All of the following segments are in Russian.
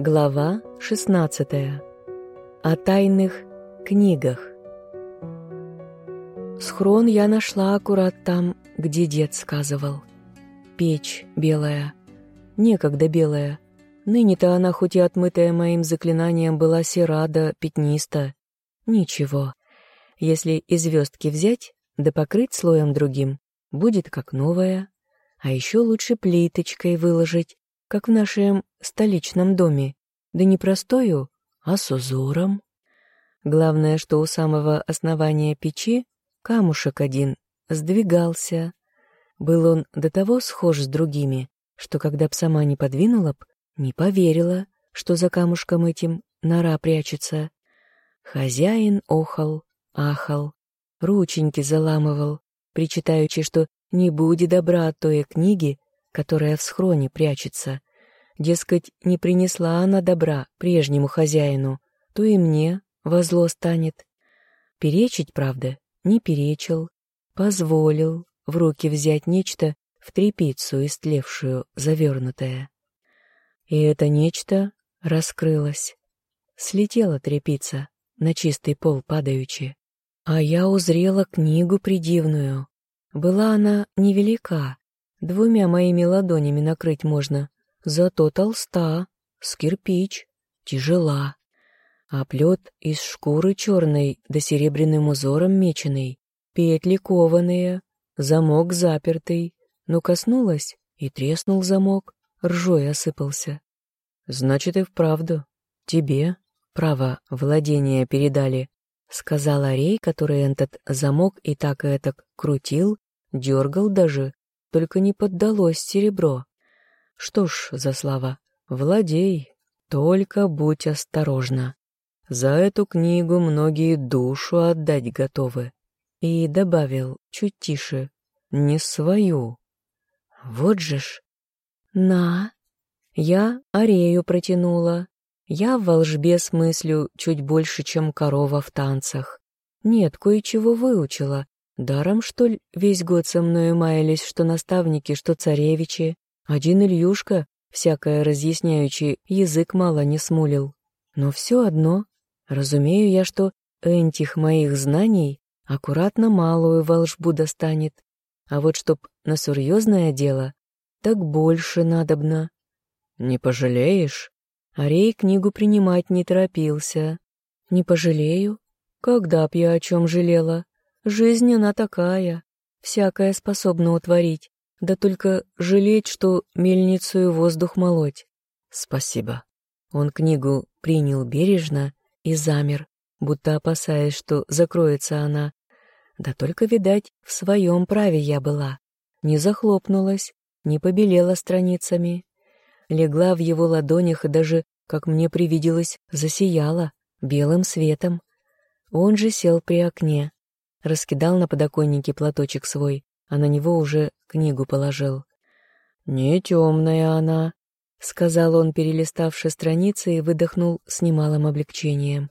Глава 16. О тайных книгах. Схрон я нашла аккурат там, где дед сказывал. Печь белая, некогда белая. Ныне-то она, хоть и отмытая моим заклинанием, была серада, пятниста. Ничего. Если и звездки взять, да покрыть слоем другим, будет как новая. А еще лучше плиточкой выложить, как в нашем столичном доме, да не простою, а с узором. Главное, что у самого основания печи камушек один сдвигался. Был он до того схож с другими, что когда б сама не подвинула б, не поверила, что за камушком этим нора прячется. Хозяин охал, ахал, рученьки заламывал, причитаючи, что не будет добра от той книги, которая в схроне прячется. Дескать, не принесла она добра прежнему хозяину, то и мне во зло станет. Перечить, правда, не перечил, позволил в руки взять нечто в трепицу истлевшую, завернутое. И это нечто раскрылось. Слетела трепица, на чистый пол падаючи. А я узрела книгу придивную. Была она невелика, Двумя моими ладонями накрыть можно, зато толста, с кирпич, тяжела. А плет из шкуры черной да серебряным узором меченый, петли кованые, замок запертый, но коснулась, и треснул замок, ржой осыпался. Значит, и вправду, тебе право владения передали, сказал Арей, который этот замок и так и так крутил, дергал даже, только не поддалось серебро. Что ж, за слова, владей, только будь осторожна. За эту книгу многие душу отдать готовы. И добавил чуть тише, не свою. Вот же ж. На. Я Арею протянула. Я в волжбе смыслю чуть больше, чем корова в танцах. Нет, кое-чего выучила, Даром, что ли, весь год со мною маялись что наставники, что царевичи. Один Ильюшка, всякое разъясняющий, язык мало не смулил. Но все одно, разумею я, что этих моих знаний аккуратно малую волшбу достанет. А вот чтоб на серьезное дело, так больше надобно. Не пожалеешь? Арей книгу принимать не торопился. Не пожалею? Когда б я о чем жалела? Жизнь она такая, всякое способна утворить, да только жалеть, что мельницу и воздух молоть. Спасибо. Он книгу принял бережно и замер, будто опасаясь, что закроется она. Да только, видать, в своем праве я была. Не захлопнулась, не побелела страницами. Легла в его ладонях и даже, как мне привиделось, засияла белым светом. Он же сел при окне, раскидал на подоконнике платочек свой, а на него уже книгу положил. «Не темная она», — сказал он, перелиставши страницы, и выдохнул с немалым облегчением.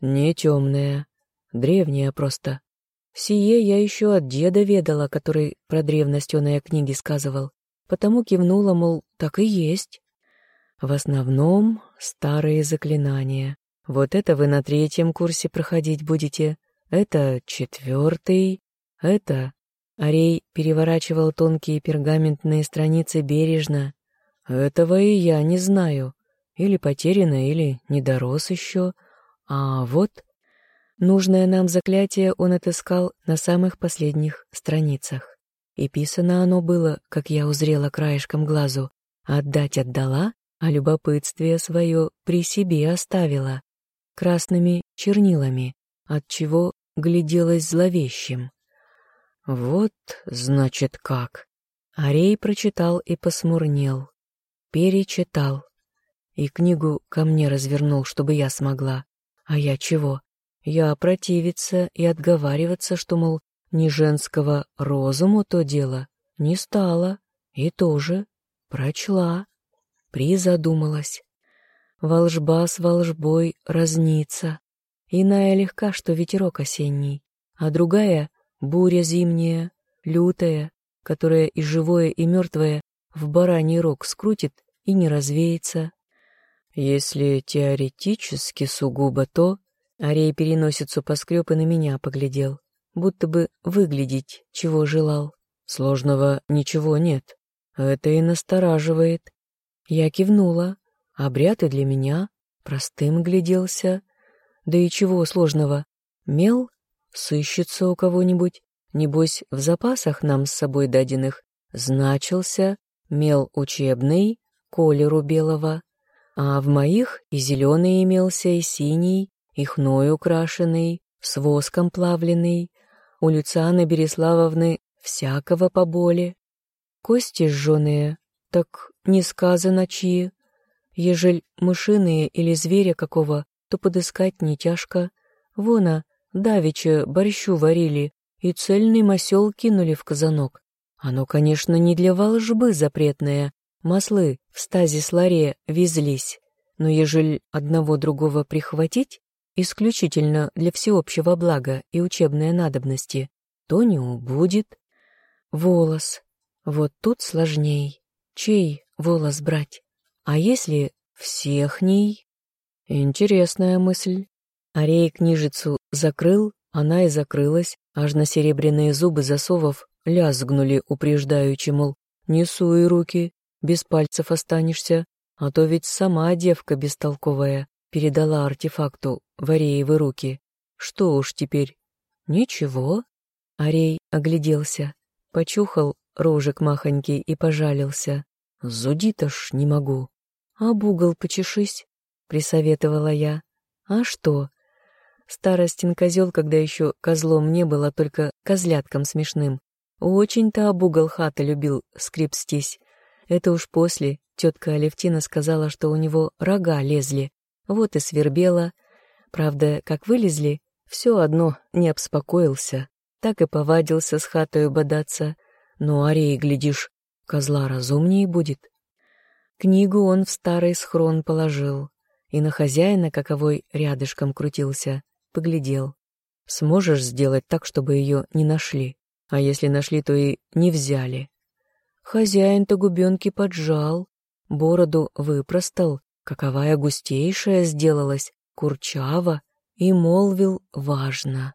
«Не темная, древняя просто. Сие я еще от деда ведала, который про древность оной книги сказывал, потому кивнула, мол, так и есть. В основном старые заклинания. Вот это вы на третьем курсе проходить будете, это четвертый, это... Арей переворачивал тонкие пергаментные страницы бережно. Этого и я не знаю. Или потеряно, или не дорос еще. А вот... Нужное нам заклятие он отыскал на самых последних страницах. И писано оно было, как я узрела краешком глазу, отдать отдала, а любопытствие свое при себе оставила, красными чернилами, отчего гляделось зловещим. «Вот, значит, как!» Арей прочитал и посмурнел. Перечитал. И книгу ко мне развернул, чтобы я смогла. А я чего? Я противиться и отговариваться, что, мол, не женского розуму то дело, не стала. И тоже прочла. Призадумалась. Волжба с волжбой разнится. Иная легка, что ветерок осенний, а другая — буря зимняя, лютая, которая и живое, и мертвое в бараний рог скрутит и не развеется. Если теоретически сугубо то, Арей переносицу поскреб и на меня поглядел, будто бы выглядеть, чего желал. Сложного ничего нет. Это и настораживает. Я кивнула. Обряд и для меня простым гляделся. Да и чего сложного? Мел сыщется у кого-нибудь. Небось, в запасах нам с собой даденных значился мел учебный, колеру белого, а в моих и зеленый имелся, и синий, и хной украшенный, с воском плавленный, у Люцианы Береславовны всякого поболе. Кости жженые, так не сказано чьи. Ежель мышиные или зверя какого, то подыскать не тяжко. Вона, давеча борщу варили и цельный масел кинули в казанок. Оно, конечно, не для волжбы запретное, маслы в стазис-ларе везлись, но ежель одного другого прихватить, исключительно для всеобщего блага и учебной надобности, то не убудет. Волос. Вот тут сложней. Чей волос брать? А если всех ней? Интересная мысль. Арей книжицу закрыл, она и закрылась, аж на серебряные зубы засовов лязгнули упреждаючи, мол, не суй руки, без пальцев останешься, а то ведь сама девка бестолковая передала артефакту в Ареевы руки. Что уж теперь? Ничего. Арей огляделся, почухал рожек махонький и пожалился. Зудить-то ж не могу. Об угол почешись, присоветовала я. А что? Старостин козел, когда еще козлом не было, только козлятком смешным. Очень-то об угол хата любил скрипстись. Это уж после тетка Алевтина сказала, что у него рога лезли, вот и свербело. Правда, как вылезли, все одно не обспокоился. Так и повадился с хатою бодаться. Ну, Арей, глядишь, козла разумнее будет. Книгу он в старый схрон положил, и на хозяина, каковой рядышком крутился, поглядел. Сможешь сделать так, чтобы ее не нашли, а если нашли, то и не взяли. Хозяин-то губенки поджал, бороду выпростал, каковая густейшая сделалась, курчава, и молвил важно.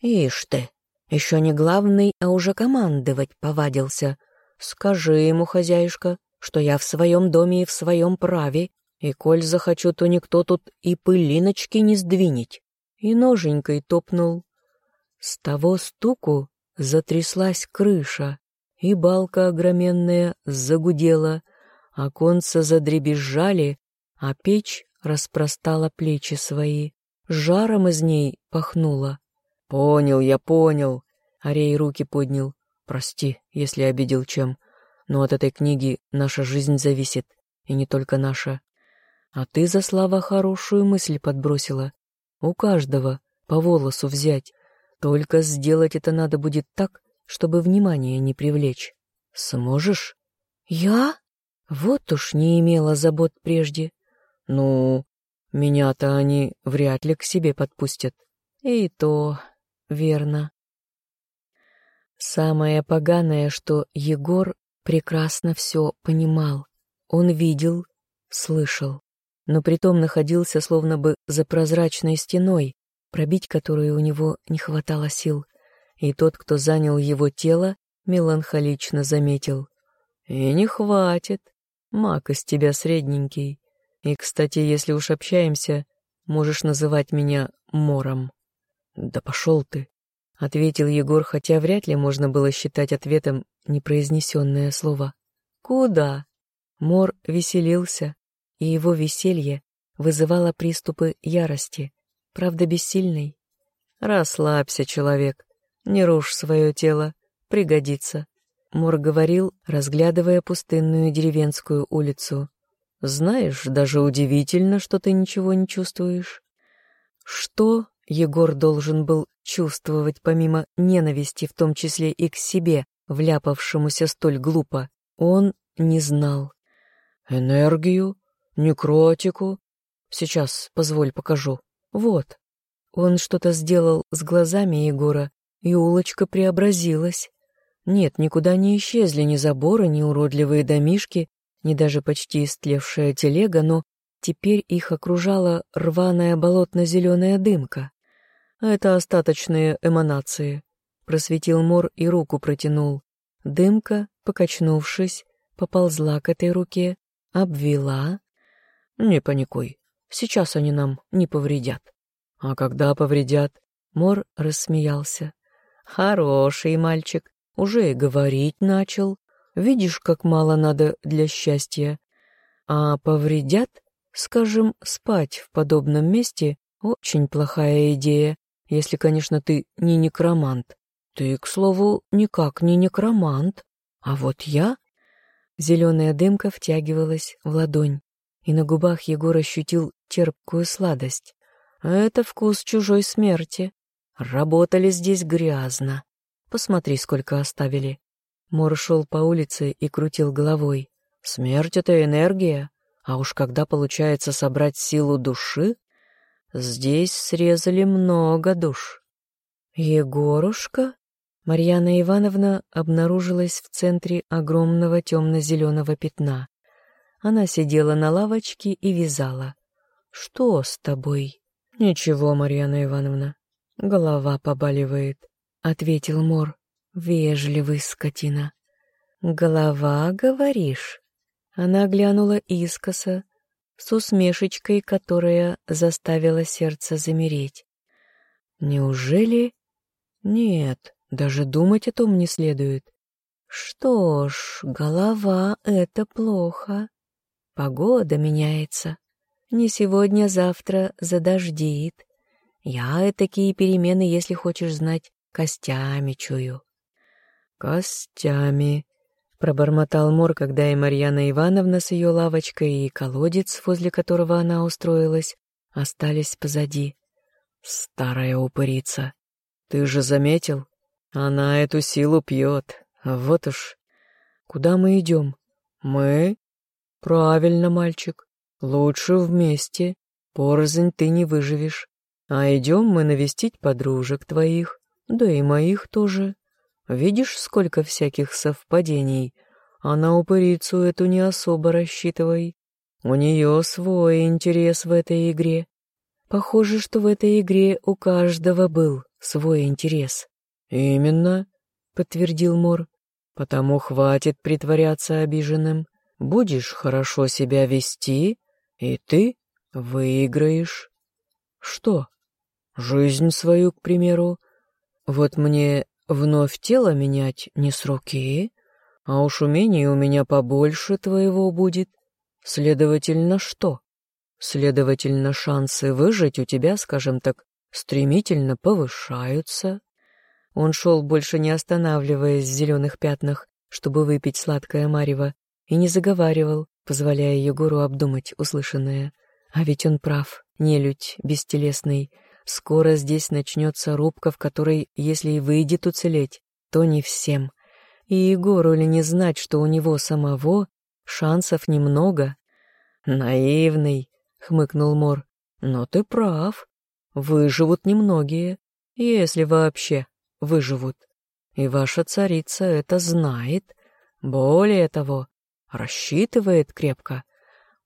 «Ишь ты, еще не главный, а уже командовать повадился. Скажи ему, хозяюшка, что я в своем доме и в своем праве, и коль захочу, то никто тут и пылиночки не сдвинет». И ноженькой топнул. С того стуку затряслась крыша, и балка огроменная загудела, оконца задребезжали, а печь распростала плечи свои, жаром из ней пахнуло. «Понял, я понял», — Арей руки поднял. «Прости, если обидел чем, но от этой книги наша жизнь зависит, и не только наша. А ты, за слова хорошую мысль подбросила. У каждого по волосу взять, только сделать это надо будет так, чтобы внимание не привлечь. Сможешь?» «Я?» Вот уж не имела забот прежде. Ну, меня-то они вряд ли к себе подпустят. И то верно. Самое поганое, что Егор прекрасно все понимал. Он видел, слышал, но притом находился словно бы за прозрачной стеной, пробить которую у него не хватало сил. И тот, кто занял его тело, меланхолично заметил. «И не хватит. Мак из тебя средненький. И, кстати, если уж общаемся, можешь называть меня Мором». «Да пошел ты», — ответил Егор, хотя вряд ли можно было считать ответом непроизнесенное слово. «Куда?» Мор веселился, и его веселье вызывало приступы ярости, правда бессильной. «Расслабься, человек, не рушь свое тело, пригодится», — Мор говорил, разглядывая пустынную деревенскую улицу. Знаешь, даже удивительно, что ты ничего не чувствуешь. Что Егор должен был чувствовать помимо ненависти, в том числе и к себе, вляпавшемуся столь глупо, он не знал. Энергию, некротику. Сейчас, позволь, покажу. Вот. Он что-то сделал с глазами Егора, и улочка преобразилась. Нет, никуда не исчезли ни заборы, ни уродливые домишки, ни даже почти истлевшая телега, но Теперь их окружала рваная болотно-зеленая дымка. «Это остаточные эманации», — просветил Мор и руку протянул. Дымка, покачнувшись, поползла к этой руке, обвела. «Не паникуй, сейчас они нам не повредят». «А когда повредят?» Мор рассмеялся. «Хороший мальчик, уже и говорить начал. Видишь, как мало надо для счастья. А повредят, скажем, спать в подобном месте — очень плохая идея, если, конечно, ты не некромант. Ты, к слову, никак не некромант. А вот я... Зеленая дымка втягивалась в ладонь, и на губах Егор ощутил терпкую сладость. Это вкус чужой смерти. Работали здесь грязно. Посмотри, сколько оставили. Мор шел по улице и крутил головой. Смерть — это энергия, а уж когда получается собрать силу души, здесь срезали много душ. Егорушка? Марьяна Ивановна обнаружилась в центре огромного темно-зеленого пятна. Она сидела на лавочке и вязала. «Что с тобой?» «Ничего, Марьяна Ивановна, голова побаливает», — ответил Мор. «Вежливый скотина». «Голова, говоришь?» Она глянула искоса, с усмешечкой, которая заставила сердце замереть. «Неужели...» «Нет, даже думать о том не следует. Что ж, голова — это плохо. Погода меняется. Не сегодня, завтра задождит. Я такие перемены, если хочешь знать, костями чую. Костями, пробормотал Мор, когда и Марьяна Ивановна с ее лавочкой, и колодец, возле которого она устроилась, остались позади. Старая упырица. Ты же заметил? Она эту силу пьет. Вот уж. Куда мы идем? Мы? Правильно, мальчик. Лучше вместе. Порознь ты не выживешь. А идем мы навестить подружек твоих, да и моих тоже. Видишь, сколько всяких совпадений. А на упырицу эту не особо рассчитывай. У нее свой интерес в этой игре. Похоже, что в этой игре у каждого был свой интерес. «Именно», — подтвердил Мор. «Потому хватит притворяться обиженным. Будешь хорошо себя вести, и ты выиграешь. Что? Жизнь свою, к примеру. Вот мне вновь тело менять не с руки, а уж умений у меня побольше твоего будет. Следовательно, что? Следовательно, шансы выжить у тебя, скажем так, стремительно повышаются. Он шел, больше не останавливаясь в зеленых пятнах, чтобы выпить сладкое марево, и не заговаривал, позволяя Егору обдумать услышанное. А ведь он прав, нелюдь бестелесный. Скоро здесь начнется рубка, в которой, если и выйдет уцелеть, то не всем. И Егору ли не знать, что у него самого шансов немного? «Наивный», — хмыкнул Мор. «Но ты прав. Выживут немногие, если вообще выживут. И ваша царица это знает. Более того, рассчитывает крепко.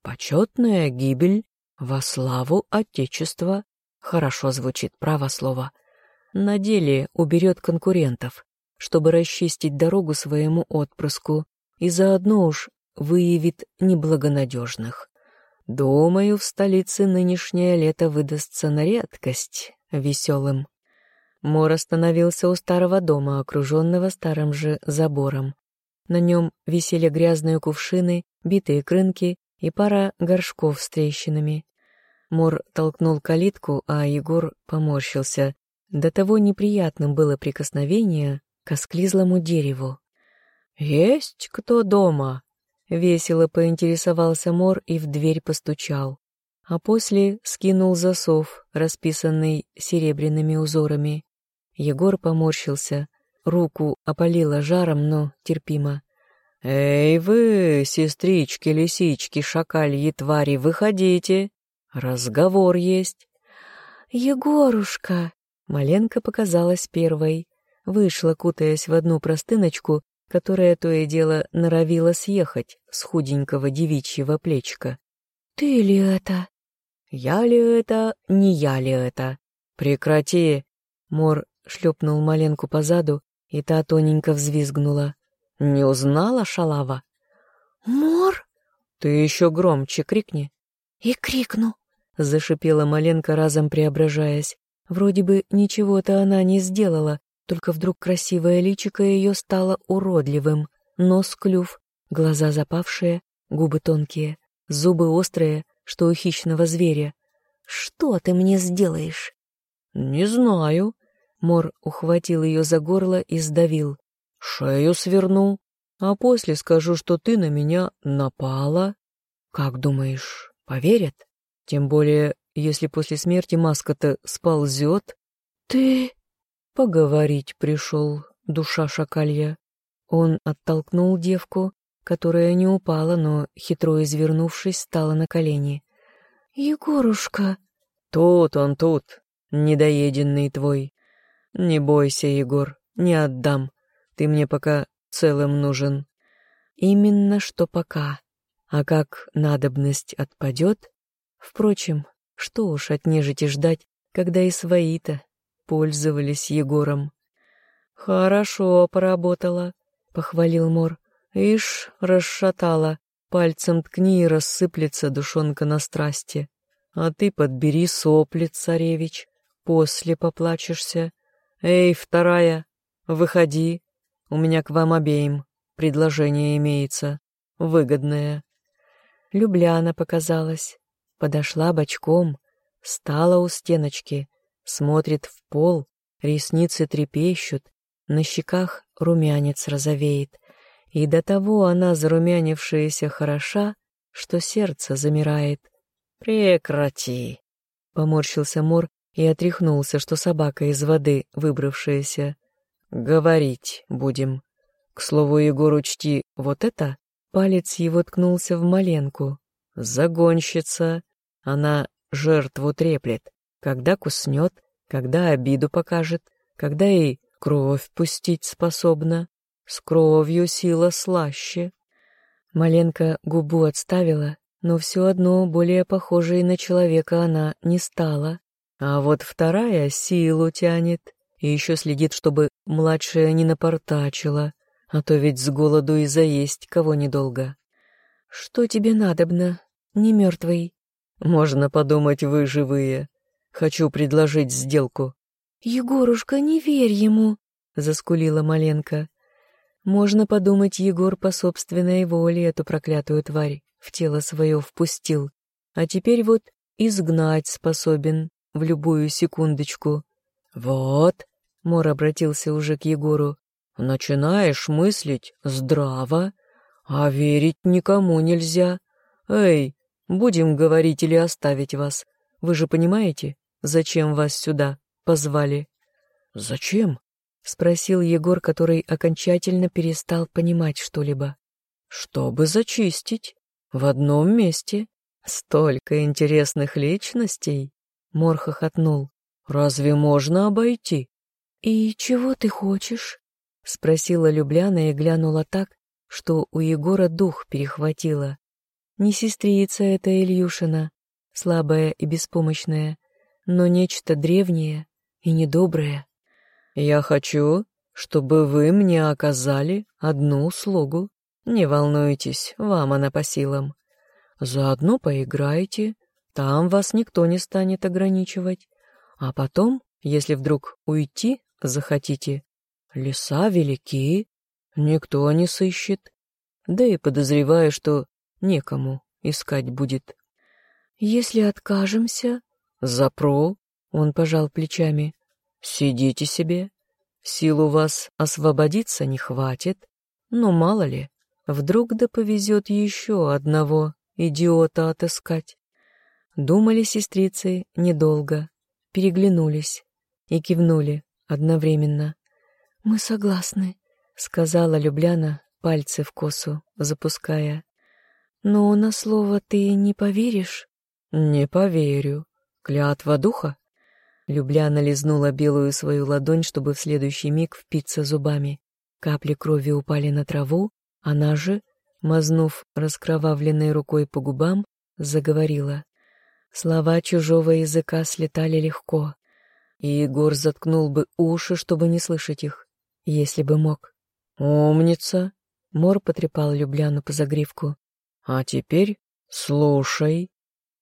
Почетная гибель во славу Отечества. Хорошо звучит право слово. На деле уберет конкурентов, чтобы расчистить дорогу своему отпрыску и заодно уж выявит неблагонадежных. Думаю, в столице нынешнее лето выдастся на редкость веселым. Мор остановился у старого дома, окруженного старым же забором. На нем висели грязные кувшины, битые крынки и пара горшков с трещинами. Мор толкнул калитку, а Егор поморщился. До того неприятным было прикосновение к осклизлому дереву. «Есть кто дома?» — весело поинтересовался Мор и в дверь постучал. А после скинул засов, расписанный серебряными узорами. Егор поморщился, Руку опалило жаром, но терпимо. «Эй вы, сестрички-лисички, шакальи твари, выходите! Разговор есть!» «Егорушка!» Маленко показалась первой. Вышла, кутаясь в одну простыночку, которая то и дело норовила съехать с худенького девичьего плечка. «Ты ли это?» «Я ли это, не я ли это?» «Прекрати!» Мор шлепнул Маленку по заду, и та тоненько взвизгнула. «Не узнала, шалава?» «Мор?» «Ты еще громче крикни». «И крикну», — зашипела Маленка, разом преображаясь. Вроде бы ничего-то она не сделала, только вдруг красивое личико ее стало уродливым. Нос клюв, глаза запавшие, губы тонкие, зубы острые, что у хищного зверя. «Что ты мне сделаешь?» «Не знаю». Мор ухватил ее за горло и сдавил. «Шею сверну, а после скажу, что ты на меня напала. Как думаешь, поверят? Тем более, если после смерти маска-то сползет. Ты поговорить пришел, душа шакалья. Он оттолкнул девку, которая не упала, но, хитро извернувшись, стала на колени. «Егорушка!» «Тут он, тут, недоеденный твой. Не бойся, Егор, не отдам. Ты мне пока целым нужен. Именно что пока. А как надобность отпадет? Впрочем, что уж от нежити ждать, когда и свои-то пользовались Егором. «Хорошо поработала», — похвалил Мор. «Ишь, расшатала. Пальцем ткни и рассыплется душонка на страсти. А ты подбери сопли, царевич, после поплачешься. Эй, вторая, выходи, у меня к вам обеим предложение имеется, выгодное». Любляна показалась, подошла бочком, стала у стеночки, смотрит в пол, ресницы трепещут, на щеках румянец розовеет, и до того она зарумянившаяся хороша, что сердце замирает. «Прекрати!» — поморщился Мор и отряхнулся, что собака из воды, выбравшаяся. «Говорить будем. К слову, Егор, учти, вот это...» Палец его ткнулся в маленку. «Загонщица. Она жертву треплет, когда куснет, когда обиду покажет, когда и кровь пустить способна. С кровью сила слаще». Маленка губу отставила, но все одно более похожей на человека она не стала. А вот вторая силу тянет и еще следит, чтобы младшая не напортачила, а то ведь с голоду и заесть кого недолго. «Что тебе надобно, не мертвый?» «Можно подумать, вы живые. Хочу предложить сделку». «Егорушка, не верь ему», — заскулила Маленко. «Можно подумать, Егор по собственной воле эту проклятую тварь в тело свое впустил, а теперь вот изгнать способен в любую секундочку. «Вот», — Мор обратился уже к Егору, — «начинаешь мыслить здраво, а верить никому нельзя. Эй, будем говорить или оставить вас? Вы же понимаете, зачем вас сюда позвали?» «Зачем?» — спросил Егор, который окончательно перестал понимать что-либо. «Чтобы зачистить. В одном месте. Столько интересных личностей!» Мор хохотнул. «Разве можно обойти?» «И чего ты хочешь?» — спросила Любляна и глянула так, что у Егора дух перехватило. Не сестрица это Ильюшина, слабая и беспомощная, но нечто древнее и недоброе. «Я хочу, чтобы вы мне оказали одну услугу. Не волнуйтесь, вам она по силам. Заодно поиграйте, там вас никто не станет ограничивать. А потом, если вдруг уйти захотите, леса велики, никто не сыщет. Да и подозреваю, что некому искать будет. Если откажемся... Запру, он пожал плечами. Сидите себе. Сил у вас освободиться не хватит. Но мало ли, вдруг да повезет еще одного идиота отыскать. Думали сестрицы недолго, переглянулись и кивнули одновременно. «Мы согласны», — сказала Любляна, пальцы в косу запуская. «Но на слово ты не поверишь?» «Не поверю. Клятва духа?» Любляна лизнула белую свою ладонь, чтобы в следующий миг впиться зубами. Капли крови упали на траву, она же, мазнув раскровавленной рукой по губам, заговорила. Слова чужого языка слетали легко, и Егор заткнул бы уши, чтобы не слышать их, если бы мог. «Умница!» — Мор потрепал Любляну по загривку. «А теперь слушай!»